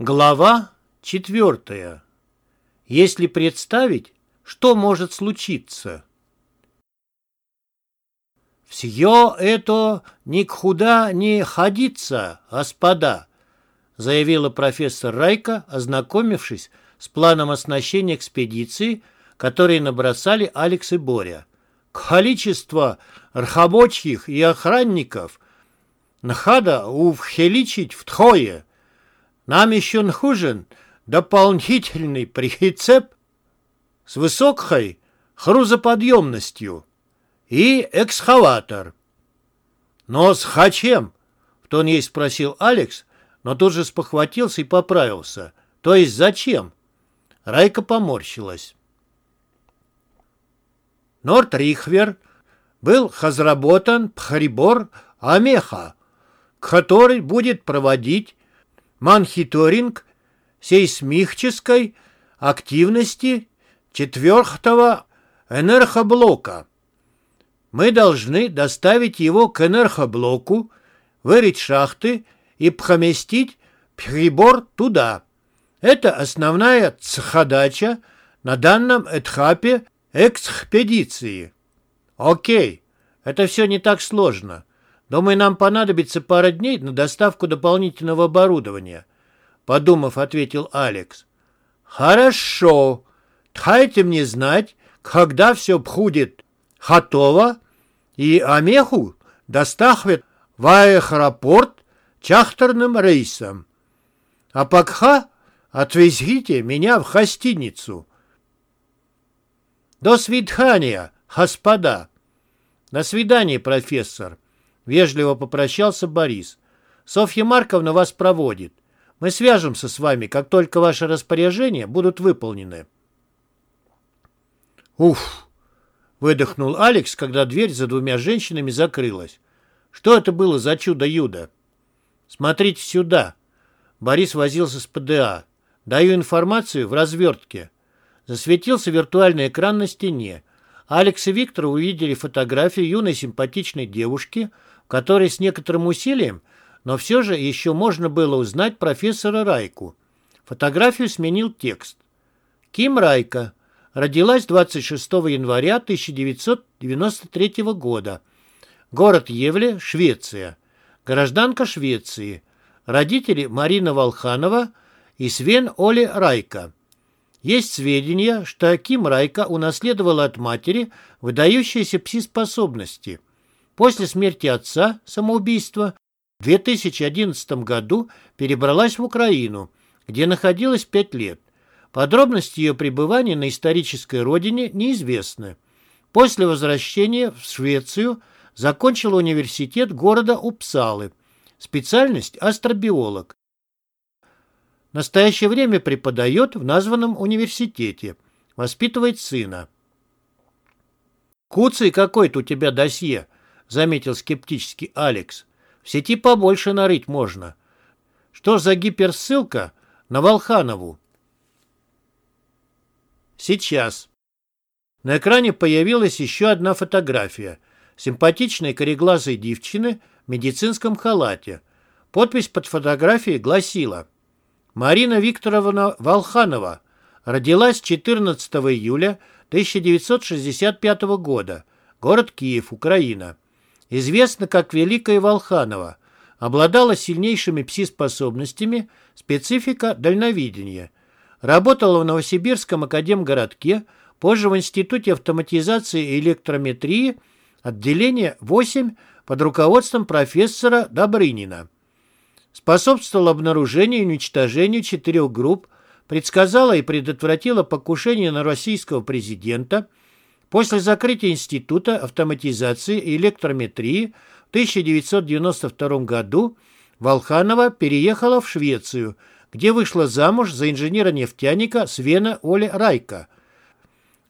Глава четвертая. Если представить, что может случиться. «Все это никуда не ходится, господа», заявила профессор Райка, ознакомившись с планом оснащения экспедиции, который набросали Алекс и Боря. «Количество рабочих и охранников надо увеличить втрое. Нам еще нужен дополнительный прицеп с высокой грузоподъемностью и экскаватор. Но с хачем? В тон ей спросил Алекс, но тут же спохватился и поправился. То есть зачем? Райка поморщилась. Нортрихвер был разработан прибор Амеха, который будет проводить монхиторинг сейсмической активности четвертого энергоблока. Мы должны доставить его к энергоблоку, вырыть шахты и поместить прибор туда. Это основная задача на данном этапе экспедиции. Окей, это все не так сложно. Думаю, нам понадобится пара дней на доставку дополнительного оборудования. Подумав, ответил Алекс. Хорошо. Дайте мне знать, когда все будет готово, и Амеху доставят в аэропорт чахтерным рейсом. А пока отвезите меня в гостиницу. До свидания, господа. До свидания, профессор. Вежливо попрощался Борис. Софья Марковна вас проводит. Мы свяжемся с вами, как только ваши распоряжения будут выполнены. Уф! Выдохнул Алекс, когда дверь за двумя женщинами закрылась. Что это было за чудо-юдо? Смотрите сюда. Борис возился с ПДА. Даю информацию в развертке. Засветился виртуальный экран на стене. Алекс и Виктор увидели фотографию юной симпатичной девушки, в которой с некоторым усилием, но все же еще можно было узнать профессора Райку. Фотографию сменил текст. Ким Райка. Родилась 26 января 1993 года. Город Евле, Швеция. Гражданка Швеции. Родители Марина Волханова и Свен Оли Райка. Есть сведения, что Ким Райка унаследовала от матери выдающиеся пси-способности. После смерти отца, самоубийства, в 2011 году перебралась в Украину, где находилась пять лет. Подробности ее пребывания на исторической родине неизвестны. После возвращения в Швецию закончила университет города Упсалы, специальность астробиолог. В настоящее время преподает в названном университете. Воспитывает сына. «Куцый какой-то у тебя досье», — заметил скептически Алекс. «В сети побольше нарыть можно. Что за гиперссылка на Волханову?» «Сейчас». На экране появилась еще одна фотография. Симпатичной кореглазой девчины в медицинском халате. Подпись под фотографией гласила Марина Викторовна Волханова родилась 14 июля 1965 года. Город Киев, Украина. Известна как Великая Волханова. Обладала сильнейшими пси-способностями, специфика дальновидения. Работала в Новосибирском академгородке, позже в Институте автоматизации и электрометрии, отделение 8 под руководством профессора Добрынина способствовала обнаружению и уничтожению четырех групп, предсказала и предотвратила покушение на российского президента. После закрытия Института автоматизации и электрометрии в 1992 году Волханова переехала в Швецию, где вышла замуж за инженера-нефтяника Свена Оля Райка.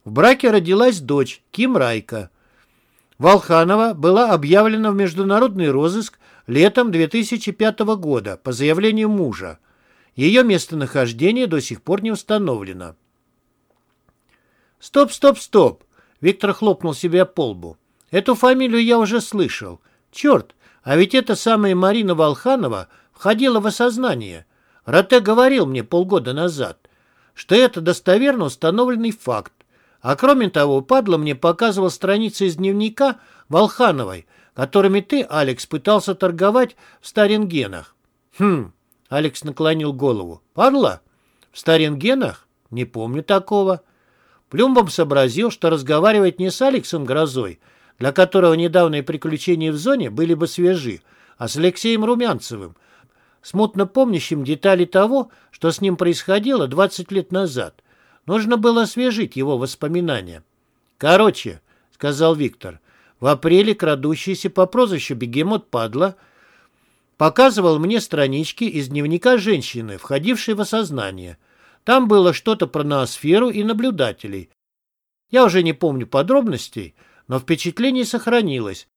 В браке родилась дочь Ким Райка. Волханова была объявлена в международный розыск летом 2005 года по заявлению мужа. Ее местонахождение до сих пор не установлено. «Стоп, стоп, стоп!» Виктор хлопнул себя по лбу. «Эту фамилию я уже слышал. Черт, а ведь эта самая Марина Волханова входила в осознание. Роте говорил мне полгода назад, что это достоверно установленный факт. А кроме того, падла мне показывал страницы из дневника Волхановой, которыми ты, Алекс, пытался торговать в Старингенах. Хм, Алекс наклонил голову. Падла? В Старингенах? Не помню такого. Плюмбом сообразил, что разговаривать не с Алексом Грозой, для которого недавние приключения в зоне были бы свежи, а с Алексеем Румянцевым, смутно помнящим детали того, что с ним происходило 20 лет назад. Нужно было освежить его воспоминания. «Короче», — сказал Виктор, — «в апреле крадущийся по прозвищу Бегемот Падла показывал мне странички из дневника женщины, входившей в осознание. Там было что-то про ноосферу и наблюдателей. Я уже не помню подробностей, но впечатление сохранилось.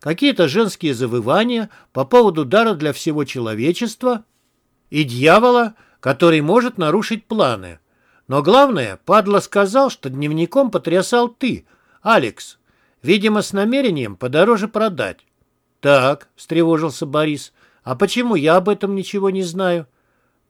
Какие-то женские завывания по поводу дара для всего человечества и дьявола, который может нарушить планы. Но главное, падла сказал, что дневником потрясал ты, Алекс, видимо, с намерением подороже продать. «Так», — встревожился Борис, — «а почему я об этом ничего не знаю?»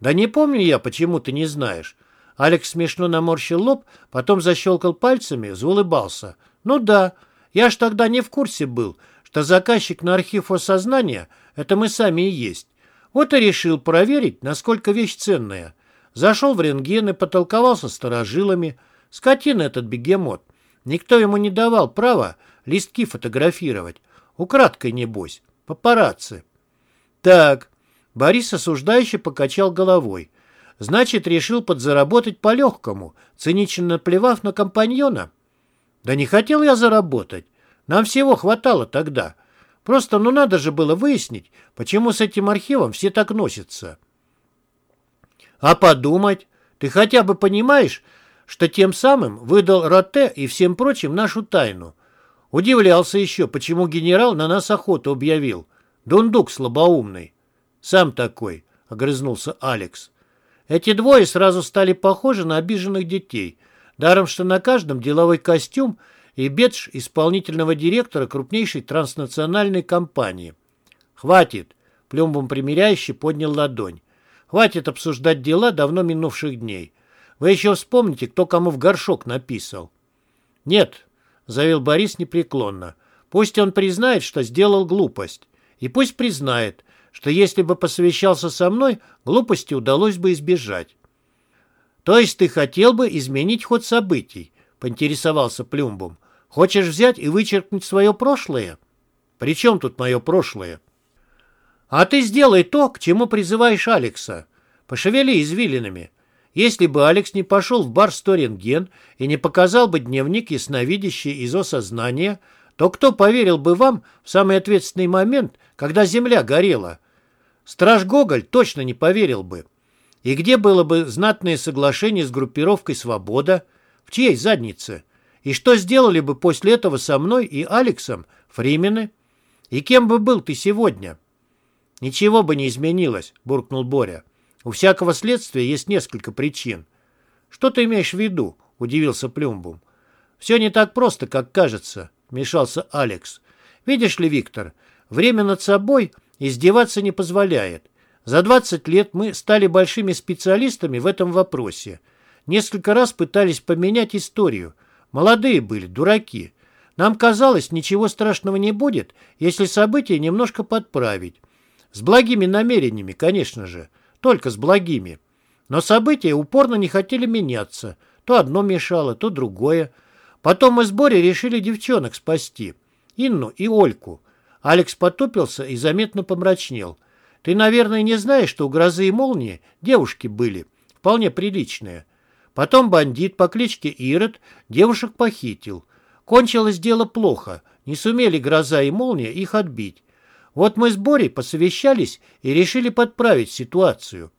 «Да не помню я, почему ты не знаешь». Алекс смешно наморщил лоб, потом защелкал пальцами, заулыбался. «Ну да, я ж тогда не в курсе был, что заказчик на архив осознания — это мы сами и есть. Вот и решил проверить, насколько вещь ценная. Зашел в рентген и потолковался с старожилами. Скотина этот бегемот. Никто ему не давал права листки фотографировать. Украдкой, небось. Папарацци. Так, Борис осуждающе покачал головой. Значит, решил подзаработать по-легкому, цинично наплевав на компаньона? Да не хотел я заработать. Нам всего хватало тогда. Просто ну надо же было выяснить, почему с этим архивом все так носятся. А подумать? Ты хотя бы понимаешь, что тем самым выдал Роте и всем прочим нашу тайну. Удивлялся еще, почему генерал на нас охоту объявил. Дундук слабоумный. Сам такой, огрызнулся Алекс. Эти двое сразу стали похожи на обиженных детей. Даром, что на каждом деловой костюм и бедж исполнительного директора крупнейшей транснациональной компании. «Хватит!» — Плюмбом примиряюще поднял ладонь. «Хватит обсуждать дела давно минувших дней. Вы еще вспомните, кто кому в горшок написал». «Нет, заявил Борис непреклонно. Пусть он признает, что сделал глупость. И пусть признает, что если бы посовещался со мной, глупости удалось бы избежать. То есть ты хотел бы изменить ход событий, поинтересовался Плюмбом. Хочешь взять и вычеркнуть свое прошлое? При чем тут мое прошлое? А ты сделай то, к чему призываешь Алекса. Пошевели извилинами. Если бы Алекс не пошел в бар Сторинген и не показал бы дневник ясновидящий из осознания, то кто поверил бы вам в самый ответственный момент, когда земля горела? Страж Гоголь точно не поверил бы. И где было бы знатное соглашение с группировкой «Свобода»? В чьей заднице? И что сделали бы после этого со мной и Алексом, Фримены? И кем бы был ты сегодня? Ничего бы не изменилось, буркнул Боря. У всякого следствия есть несколько причин. Что ты имеешь в виду? Удивился Плюмбум. Все не так просто, как кажется, вмешался Алекс. Видишь ли, Виктор, время над собой издеваться не позволяет. За 20 лет мы стали большими специалистами в этом вопросе. Несколько раз пытались поменять историю. Молодые были, дураки. Нам казалось, ничего страшного не будет, если события немножко подправить. С благими намерениями, конечно же только с благими. Но события упорно не хотели меняться. То одно мешало, то другое. Потом мы с Борей решили девчонок спасти. Инну и Ольку. Алекс потупился и заметно помрачнел. Ты, наверное, не знаешь, что у «Грозы и молнии» девушки были. Вполне приличные. Потом бандит по кличке Ирод девушек похитил. Кончилось дело плохо. Не сумели «Гроза» и «Молния» их отбить. Вот мы с Борей посовещались и решили подправить ситуацию.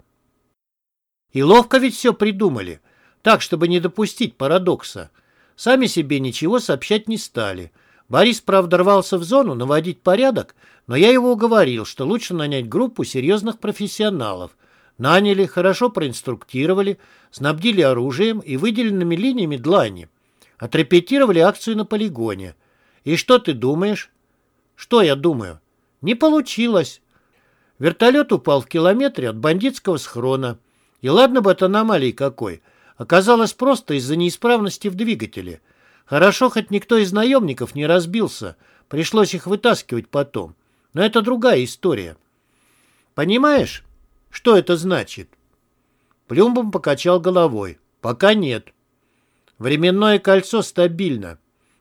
И ловко ведь все придумали, так, чтобы не допустить парадокса. Сами себе ничего сообщать не стали. Борис, правда, рвался в зону наводить порядок, но я его уговорил, что лучше нанять группу серьезных профессионалов. Наняли, хорошо проинструктировали, снабдили оружием и выделенными линиями длани. Отрепетировали акцию на полигоне. И что ты думаешь? Что я думаю? Не получилось. Вертолет упал в километре от бандитского схрона. И ладно бы от аномалии какой. Оказалось просто из-за неисправности в двигателе. Хорошо, хоть никто из наемников не разбился. Пришлось их вытаскивать потом. Но это другая история. Понимаешь, что это значит? Плюмбом покачал головой. Пока нет. Временное кольцо стабильно.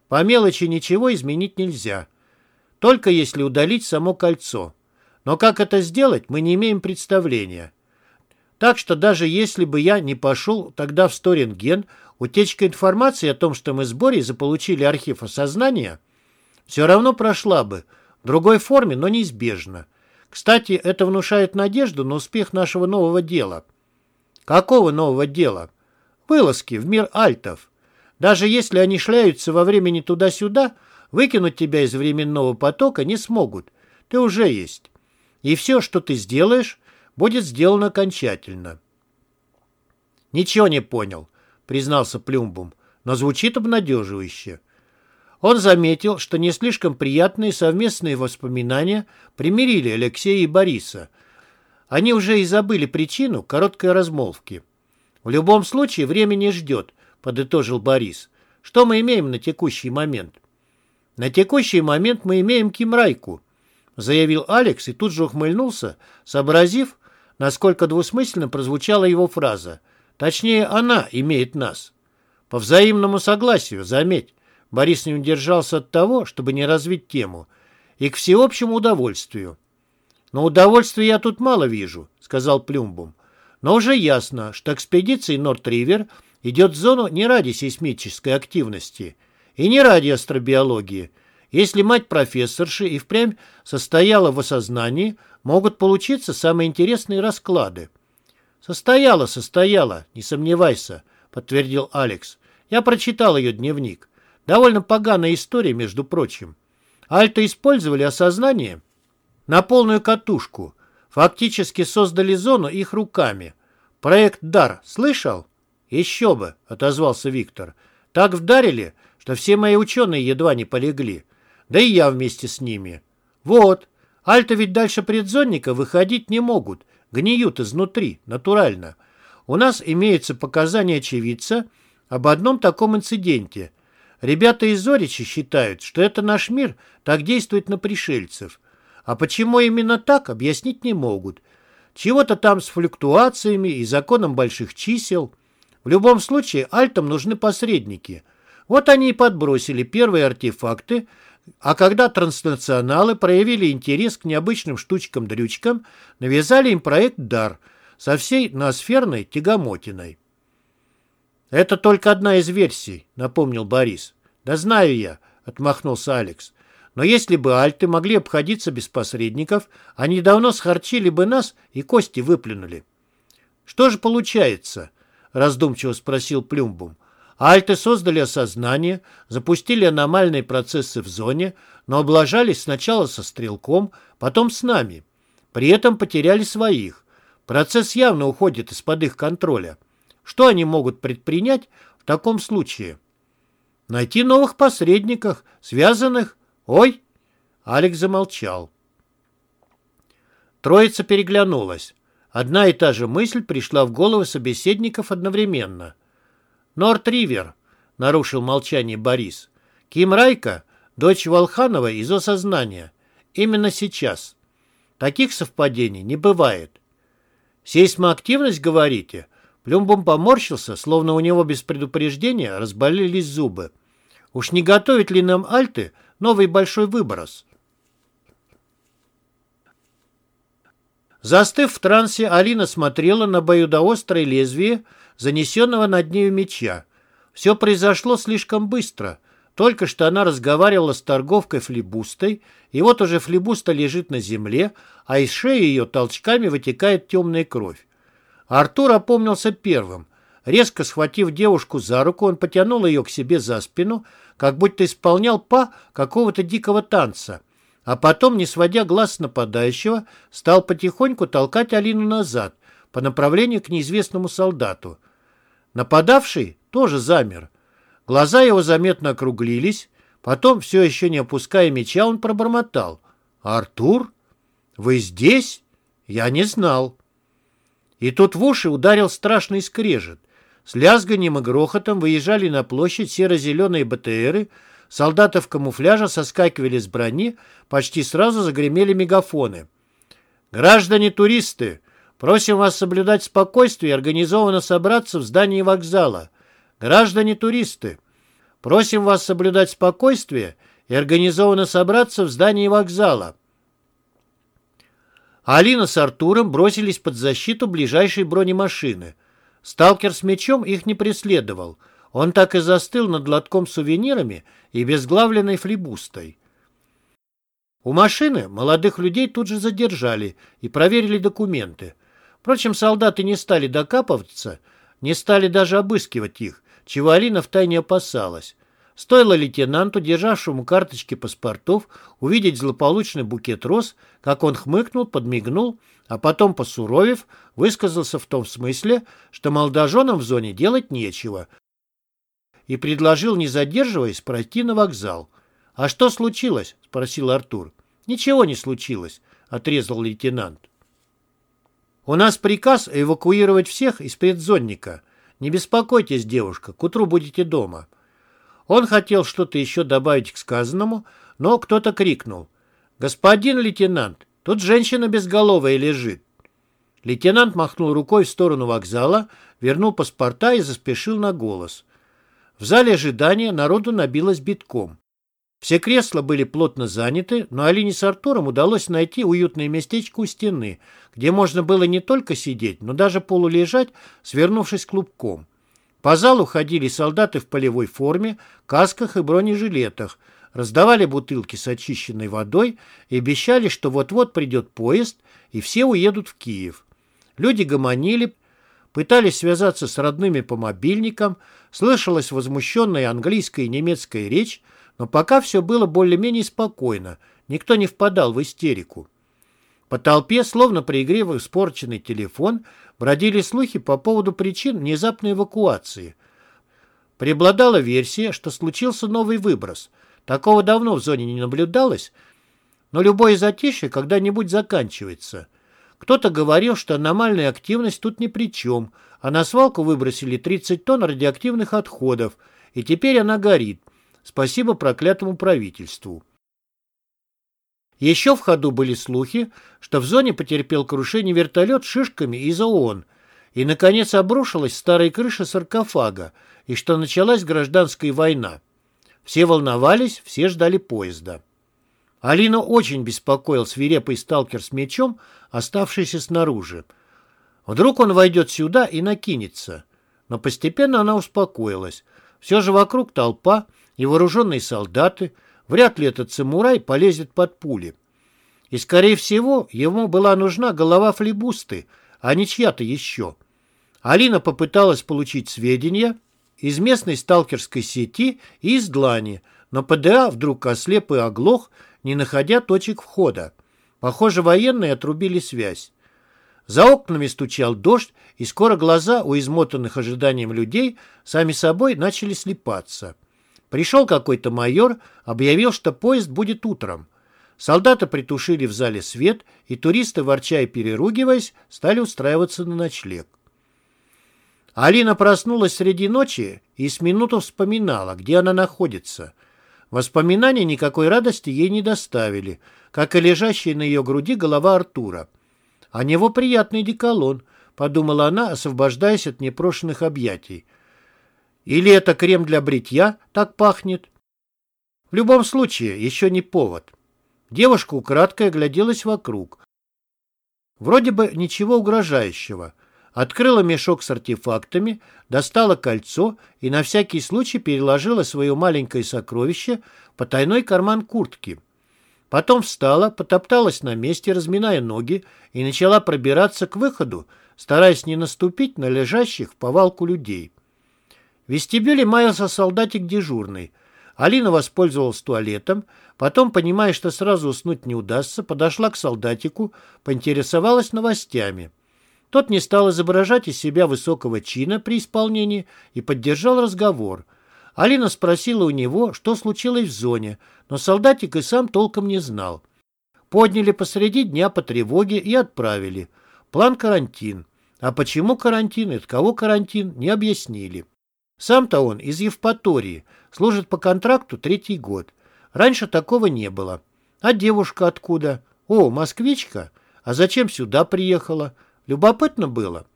По мелочи ничего изменить нельзя. Только если удалить само кольцо. Но как это сделать, мы не имеем представления. Так что даже если бы я не пошел тогда в Сторинген, утечка информации о том, что мы с Борей заполучили архив осознания, все равно прошла бы, в другой форме, но неизбежно. Кстати, это внушает надежду на успех нашего нового дела. Какого нового дела? Вылазки в мир альтов. Даже если они шляются во времени туда-сюда, выкинуть тебя из временного потока не смогут. Ты уже есть. И все, что ты сделаешь, будет сделано окончательно. «Ничего не понял», — признался Плюмбум, но звучит обнадеживающе. Он заметил, что не слишком приятные совместные воспоминания примирили Алексея и Бориса. Они уже и забыли причину короткой размолвки. «В любом случае время не ждет», — подытожил Борис. «Что мы имеем на текущий момент?» «На текущий момент мы имеем Кимрайку», — заявил Алекс и тут же ухмыльнулся, сообразив, насколько двусмысленно прозвучала его фраза. Точнее, она имеет нас. По взаимному согласию, заметь. Борис не удержался от того, чтобы не развить тему. И к всеобщему удовольствию. «Но удовольствия я тут мало вижу», — сказал Плюмбум. «Но уже ясно, что экспедиция Норт-Ривер идет в зону не ради сейсмической активности и не ради астробиологии. Если мать профессорши и впрямь состояла в осознании, могут получиться самые интересные расклады. «Состояла, состояла, не сомневайся», — подтвердил Алекс. «Я прочитал ее дневник. Довольно поганая история, между прочим. Альто использовали осознание на полную катушку. Фактически создали зону их руками. Проект «Дар» слышал?» «Еще бы», — отозвался Виктор. «Так вдарили, что все мои ученые едва не полегли. Да и я вместе с ними. Вот, Альто ведь дальше предзонника выходить не могут, гниют изнутри, натурально. У нас имеются показания очевидца об одном таком инциденте. Ребята из Зорича считают, что это наш мир так действует на пришельцев. А почему именно так, объяснить не могут. Чего-то там с флюктуациями и законом больших чисел. В любом случае, альтам нужны посредники. Вот они и подбросили первые артефакты, а когда транснационалы проявили интерес к необычным штучкам-дрючкам, навязали им проект «Дар» со всей ноосферной тягомотиной. «Это только одна из версий», — напомнил Борис. «Да знаю я», — отмахнулся Алекс. «Но если бы альты могли обходиться без посредников, они давно схарчили бы нас и кости выплюнули». «Что же получается?» — раздумчиво спросил Плюмбум. Альты создали осознание, запустили аномальные процессы в зоне, но облажались сначала со стрелком, потом с нами. При этом потеряли своих. Процесс явно уходит из-под их контроля. Что они могут предпринять в таком случае? Найти новых посредников, связанных... Ой! Алекс замолчал. Троица переглянулась. Одна и та же мысль пришла в голову собеседников одновременно – Норт-Ривер, нарушил молчание Борис. Ким Райка, дочь Волханова из осознания. Именно сейчас. Таких совпадений не бывает. Сейсмоактивность, говорите? Плюмбом поморщился, словно у него без предупреждения разболелись зубы. Уж не готовит ли нам Альты новый большой выброс? Застыв в трансе, Алина смотрела на боюдоострое лезвие, занесенного над нею меча. Все произошло слишком быстро. Только что она разговаривала с торговкой флебустой, и вот уже флебуста лежит на земле, а из шеи ее толчками вытекает темная кровь. Артур опомнился первым. Резко схватив девушку за руку, он потянул ее к себе за спину, как будто исполнял па какого-то дикого танца, а потом, не сводя глаз нападающего, стал потихоньку толкать Алину назад, по направлению к неизвестному солдату. Нападавший тоже замер. Глаза его заметно округлились. Потом, все еще не опуская меча, он пробормотал. «Артур? Вы здесь? Я не знал. И тут в уши ударил страшный скрежет. С лязганием и грохотом выезжали на площадь серо-зеленые БТРы, солдаты в камуфляже соскакивали с брони, почти сразу загремели мегафоны. «Граждане-туристы, просим вас соблюдать спокойствие и организованно собраться в здании вокзала. Граждане-туристы, просим вас соблюдать спокойствие и организованно собраться в здании вокзала». Алина с Артуром бросились под защиту ближайшей бронемашины. Сталкер с мечом их не преследовал. Он так и застыл над лотком с сувенирами и безглавленной флибустой. У машины молодых людей тут же задержали и проверили документы. Впрочем, солдаты не стали докапываться, не стали даже обыскивать их, чего Алина втайне опасалась. Стоило лейтенанту, державшему карточки паспортов, увидеть злополучный букет роз, как он хмыкнул, подмигнул, а потом, посуровев, высказался в том смысле, что молодоженам в зоне делать нечего, и предложил, не задерживаясь, пройти на вокзал. «А что случилось?» — спросил Артур. «Ничего не случилось», — отрезал лейтенант. «У нас приказ эвакуировать всех из предзонника. Не беспокойтесь, девушка, к утру будете дома». Он хотел что-то еще добавить к сказанному, но кто-то крикнул. «Господин лейтенант, тут женщина безголовая лежит». Лейтенант махнул рукой в сторону вокзала, вернул паспорта и заспешил на голос. В зале ожидания народу набилось битком. Все кресла были плотно заняты, но Алине с Артуром удалось найти уютное местечко у стены, где можно было не только сидеть, но даже полулежать, свернувшись клубком. По залу ходили солдаты в полевой форме, касках и бронежилетах, раздавали бутылки с очищенной водой и обещали, что вот-вот придет поезд, и все уедут в Киев. Люди гомонили, пытались связаться с родными по мобильникам, слышалась возмущенная английская и немецкая речь, но пока все было более-менее спокойно, никто не впадал в истерику. По толпе, словно при игре в испорченный телефон, бродили слухи по поводу причин внезапной эвакуации. Преобладала версия, что случился новый выброс. Такого давно в зоне не наблюдалось, но любое затишье когда-нибудь заканчивается. Кто-то говорил, что аномальная активность тут ни при чем, а на свалку выбросили 30 тонн радиоактивных отходов, и теперь она горит. Спасибо проклятому правительству. Еще в ходу были слухи, что в зоне потерпел крушение вертолет шишками из ООН, и, наконец, обрушилась старая крыша саркофага, и что началась гражданская война. Все волновались, все ждали поезда. Алина очень беспокоил свирепый сталкер с мечом, оставшийся снаружи. Вдруг он войдет сюда и накинется. Но постепенно она успокоилась. Все же вокруг толпа и вооруженные солдаты – Вряд ли этот самурай полезет под пули. И, скорее всего, ему была нужна голова флебусты, а не чья-то еще. Алина попыталась получить сведения из местной сталкерской сети и из Длани, но ПДА вдруг ослеп и оглох, не находя точек входа. Похоже, военные отрубили связь. За окнами стучал дождь, и скоро глаза у измотанных ожиданием людей сами собой начали слепаться. Пришел какой-то майор, объявил, что поезд будет утром. Солдаты притушили в зале свет, и туристы, ворча и переругиваясь, стали устраиваться на ночлег. Алина проснулась среди ночи и с минуту вспоминала, где она находится. Воспоминания никакой радости ей не доставили, как и лежащая на ее груди голова Артура. А него приятный деколон, подумала она, освобождаясь от непрошенных объятий. Или это крем для бритья так пахнет? В любом случае, еще не повод. Девушка украдкой огляделась вокруг. Вроде бы ничего угрожающего. Открыла мешок с артефактами, достала кольцо и на всякий случай переложила свое маленькое сокровище в потайной карман куртки. Потом встала, потопталась на месте, разминая ноги, и начала пробираться к выходу, стараясь не наступить на лежащих в повалку людей. Вестибюле маялся солдатик дежурный. Алина воспользовалась туалетом, потом, понимая, что сразу уснуть не удастся, подошла к солдатику, поинтересовалась новостями. Тот не стал изображать из себя высокого чина при исполнении и поддержал разговор. Алина спросила у него, что случилось в зоне, но солдатик и сам толком не знал. Подняли посреди дня по тревоге и отправили. План карантин. А почему карантин и от кого карантин, не объяснили. Сам-то он из Евпатории, служит по контракту третий год. Раньше такого не было. А девушка откуда? О, москвичка? А зачем сюда приехала? Любопытно было.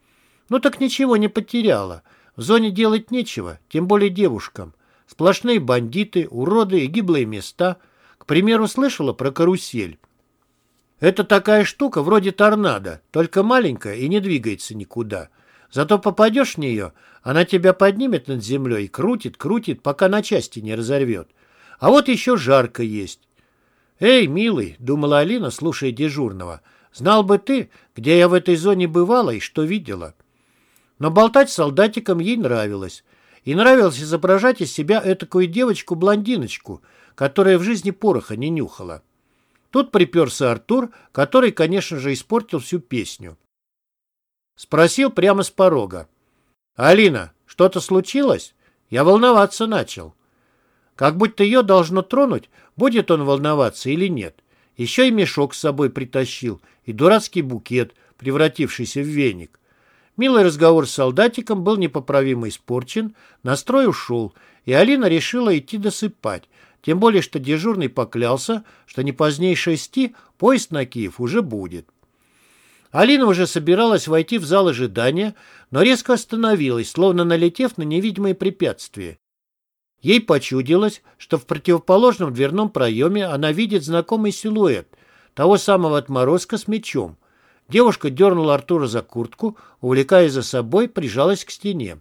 Ну так ничего не потеряла. В зоне делать нечего, тем более девушкам. Сплошные бандиты, уроды и гиблые места. К примеру, слышала про карусель. Это такая штука вроде торнадо, только маленькая и не двигается никуда. Зато попадешь в нее, она тебя поднимет над землей крутит, крутит, пока на части не разорвет. А вот еще жарко есть. «Эй, милый», — думала Алина, слушая дежурного, — «знал бы ты, где я в этой зоне бывала и что видела». Но болтать с солдатиком ей нравилось. И нравилось изображать из себя этакую девочку-блондиночку, которая в жизни пороха не нюхала. Тут приперся Артур, который, конечно же, испортил всю песню. Спросил прямо с порога. «Алина, что-то случилось?» Я волноваться начал. Как будто ее должно тронуть, будет он волноваться или нет. Еще и мешок с собой притащил, и дурацкий букет, превратившийся в веник. Милый разговор с солдатиком был непоправимо испорчен, настрой ушел, и Алина решила идти досыпать, тем более, что дежурный поклялся, что не позднее шести поезд на Киев уже будет. Алина уже собиралась войти в зал ожидания, но резко остановилась, словно налетев на невидимые препятствия. Ей почудилось, что в противоположном дверном проеме она видит знакомый силуэт, того самого отморозка с мечом. Девушка дернула Артура за куртку, увлекая за собой, прижалась к стене.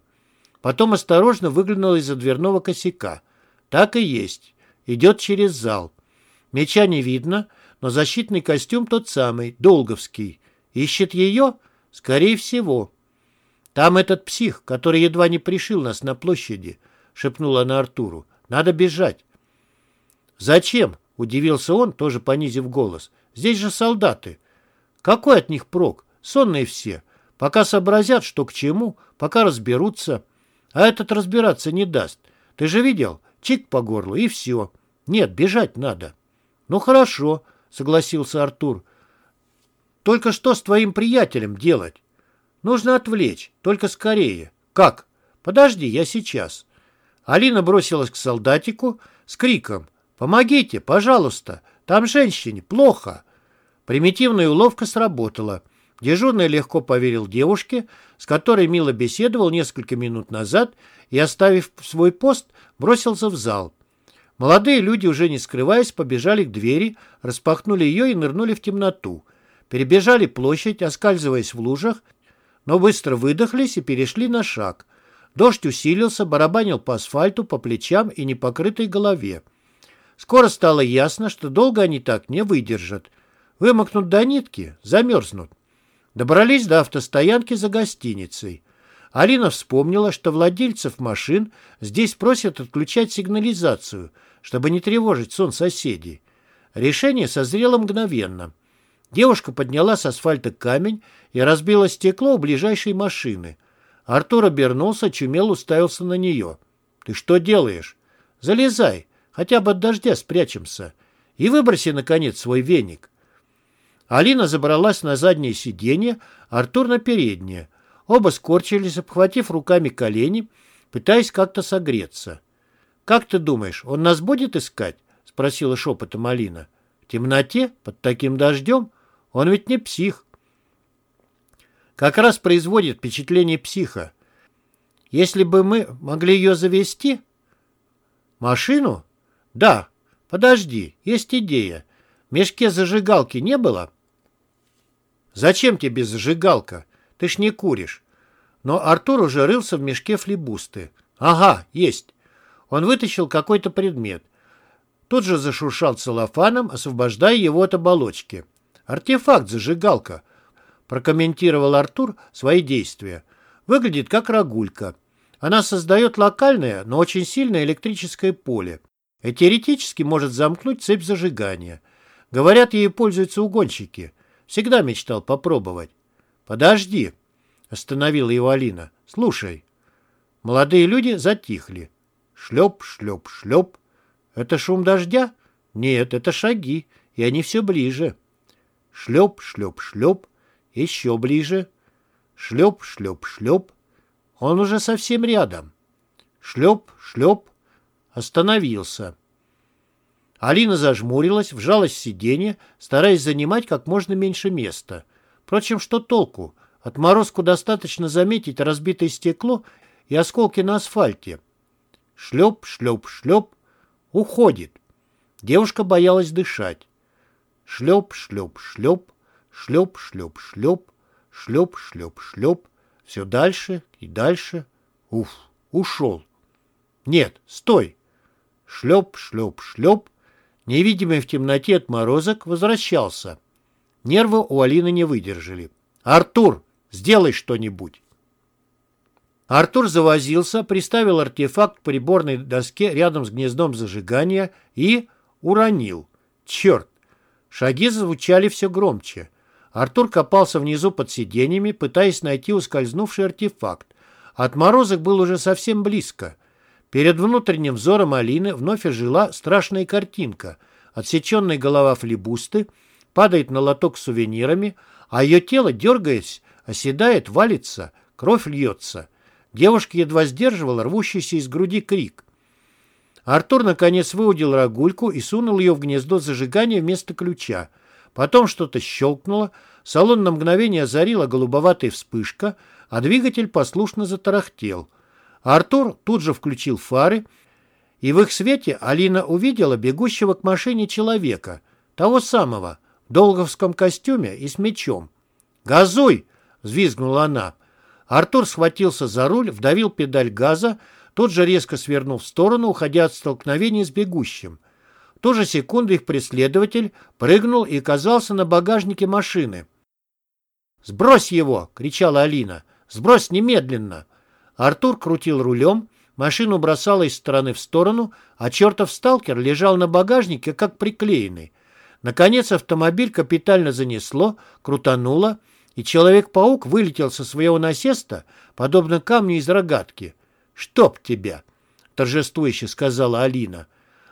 Потом осторожно выглянула из-за дверного косяка. Так и есть. Идет через зал. Меча не видно, но защитный костюм тот самый, долговский. Ищет ее? Скорее всего. Там этот псих, который едва не пришил нас на площади, шепнула она Артуру. Надо бежать. Зачем? Удивился он, тоже понизив голос. Здесь же солдаты. Какой от них прок? Сонные все. Пока сообразят, что к чему, пока разберутся. А этот разбираться не даст. Ты же видел? Чик по горлу, и все. Нет, бежать надо. Ну хорошо, согласился Артур. Только что с твоим приятелем делать? Нужно отвлечь, только скорее. Как? Подожди, я сейчас. Алина бросилась к солдатику с криком «Помогите, пожалуйста! Там женщине плохо!» Примитивная уловка сработала. Дежурный легко поверил девушке, с которой мило беседовал несколько минут назад, и, оставив свой пост, бросился в зал. Молодые люди, уже не скрываясь, побежали к двери, распахнули ее и нырнули в темноту. Перебежали площадь, оскальзываясь в лужах, но быстро выдохлись и перешли на шаг. Дождь усилился, барабанил по асфальту, по плечам и непокрытой голове. Скоро стало ясно, что долго они так не выдержат. Вымокнут до нитки, замерзнут. Добрались до автостоянки за гостиницей. Алина вспомнила, что владельцев машин здесь просят отключать сигнализацию, чтобы не тревожить сон соседей. Решение созрело мгновенно. Девушка подняла с асфальта камень и разбила стекло у ближайшей машины. Артур обернулся, чумел уставился на нее. «Ты что делаешь? Залезай, хотя бы от дождя спрячемся. И выброси, наконец, свой веник». Алина забралась на заднее сиденье, Артур на переднее. Оба скорчились, обхватив руками колени, пытаясь как-то согреться. «Как ты думаешь, он нас будет искать?» — спросила шепотом Алина. «В темноте? Под таким дождем? Он ведь не псих». «Как раз производит впечатление психа. Если бы мы могли ее завести...» «Машину?» «Да. Подожди, есть идея. В мешке зажигалки не было?» «Зачем тебе зажигалка? Ты ж не куришь». Но Артур уже рылся в мешке флибусты. «Ага, есть». Он вытащил какой-то предмет. Тут же зашуршал целлофаном, освобождая его от оболочки. «Артефакт-зажигалка», — прокомментировал Артур свои действия. «Выглядит как рогулька. Она создает локальное, но очень сильное электрическое поле и теоретически может замкнуть цепь зажигания. Говорят, ею пользуются угонщики. Всегда мечтал попробовать. Подожди, остановила его Алина. Слушай. Молодые люди затихли. Шлеп, шлеп, шлеп. Это шум дождя? Нет, это шаги, и они все ближе. Шлеп, шлеп, шлеп. Еще ближе. Шлеп, шлеп, шлеп. Он уже совсем рядом. Шлеп, шлеп. Остановился. Алина зажмурилась, вжалась в сиденье, стараясь занимать как можно меньше места. Впрочем, что толку? Отморозку достаточно заметить разбитое стекло и осколки на асфальте. Шлеп, шлеп, шлеп. Уходит. Девушка боялась дышать. Шлеп, шлеп, шлеп. Шлеп, шлеп, шлеп. Шлеп, шлеп, шлеп. Все дальше и дальше. Уф, ушел. Нет, стой. Шлеп, шлеп, шлеп. Невидимый в темноте отморозок возвращался. Нервы у Алины не выдержали. «Артур, сделай что-нибудь!» Артур завозился, приставил артефакт к приборной доске рядом с гнездом зажигания и уронил. Черт! Шаги звучали все громче. Артур копался внизу под сиденьями, пытаясь найти ускользнувший артефакт. Отморозок был уже совсем близко. Перед внутренним взором Алины вновь ожила страшная картинка. Отсеченная голова флебусты падает на лоток с сувенирами, а ее тело, дергаясь, оседает, валится, кровь льется. Девушка едва сдерживала рвущийся из груди крик. Артур, наконец, выудил рогульку и сунул ее в гнездо зажигания вместо ключа. Потом что-то щелкнуло, салон на мгновение озарила голубоватая вспышка, а двигатель послушно затарахтел — Артур тут же включил фары, и в их свете Алина увидела бегущего к машине человека, того самого, в долговском костюме и с мечом. «Газуй!» — взвизгнула она. Артур схватился за руль, вдавил педаль газа, тут же резко свернул в сторону, уходя от столкновения с бегущим. В ту же секунду их преследователь прыгнул и оказался на багажнике машины. «Сбрось его!» — кричала Алина. «Сбрось немедленно!» Артур крутил рулем, машину бросала из стороны в сторону, а чертов сталкер лежал на багажнике, как приклеенный. Наконец автомобиль капитально занесло, крутануло, и Человек-паук вылетел со своего насеста, подобно камню из рогатки. «Чтоб тебя!» — торжествующе сказала Алина.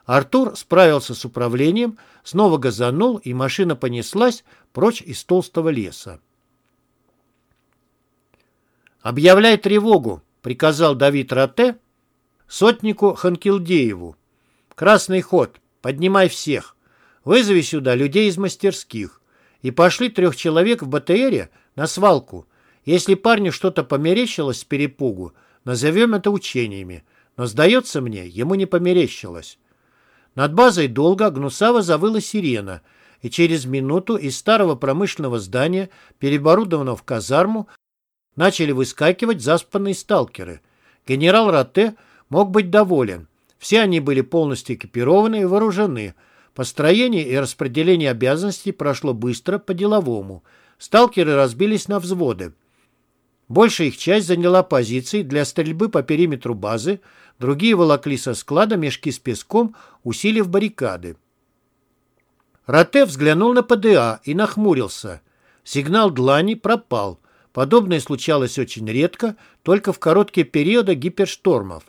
Артур справился с управлением, снова газанул, и машина понеслась прочь из толстого леса. «Объявляй тревогу!» — приказал Давид Роте сотнику Ханкилдееву. «Красный ход, поднимай всех. Вызови сюда людей из мастерских. И пошли трех человек в БТРе на свалку. Если парню что-то померещилось с перепугу, назовем это учениями. Но, сдается мне, ему не померещилось». Над базой долго гнусаво завыла сирена, и через минуту из старого промышленного здания, переборудованного в казарму, начали выскакивать заспанные сталкеры. Генерал Ратте мог быть доволен. Все они были полностью экипированы и вооружены. Построение и распределение обязанностей прошло быстро, по-деловому. Сталкеры разбились на взводы. Большая их часть заняла позиции для стрельбы по периметру базы, другие волокли со склада мешки с песком, усилив баррикады. Ратте взглянул на ПДА и нахмурился. Сигнал длани пропал. Подобное случалось очень редко, только в короткие периоды гиперштормов.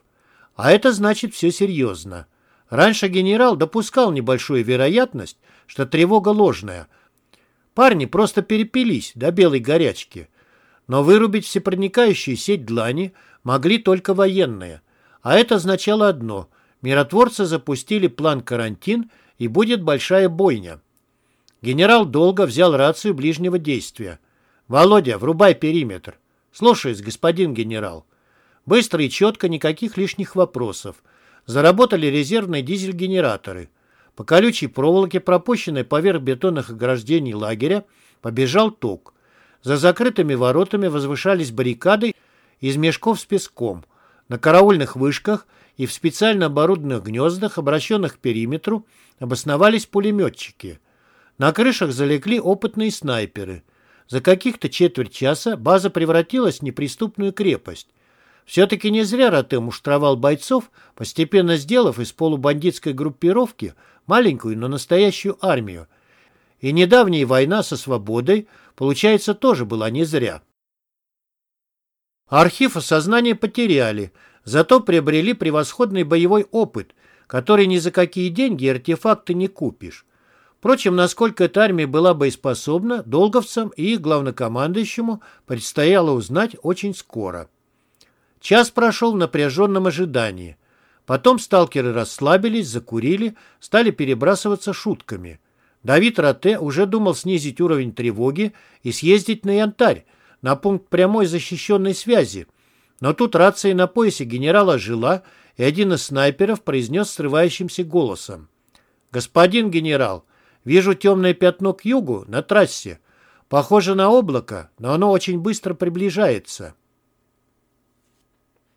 А это значит все серьезно. Раньше генерал допускал небольшую вероятность, что тревога ложная. Парни просто перепились до белой горячки. Но вырубить всепроникающую сеть длани могли только военные. А это означало одно – миротворцы запустили план карантин и будет большая бойня. Генерал долго взял рацию ближнего действия – «Володя, врубай периметр». «Слушаюсь, господин генерал». Быстро и четко, никаких лишних вопросов. Заработали резервные дизель-генераторы. По колючей проволоке, пропущенной поверх бетонных ограждений лагеря, побежал ток. За закрытыми воротами возвышались баррикады из мешков с песком. На караульных вышках и в специально оборудованных гнездах, обращенных к периметру, обосновались пулеметчики. На крышах залегли опытные снайперы. За каких-то четверть часа база превратилась в неприступную крепость. Все-таки не зря Роте муштровал бойцов, постепенно сделав из полубандитской группировки маленькую, но настоящую армию. И недавняя война со свободой, получается, тоже была не зря. Архив осознания потеряли, зато приобрели превосходный боевой опыт, который ни за какие деньги и артефакты не купишь. Впрочем, насколько эта армия была боеспособна, долговцам и их главнокомандующему предстояло узнать очень скоро. Час прошел в напряженном ожидании. Потом сталкеры расслабились, закурили, стали перебрасываться шутками. Давид Роте уже думал снизить уровень тревоги и съездить на Янтарь, на пункт прямой защищенной связи. Но тут рация на поясе генерала жила, и один из снайперов произнес срывающимся голосом. «Господин генерал, вижу темное пятно к югу, на трассе. Похоже на облако, но оно очень быстро приближается».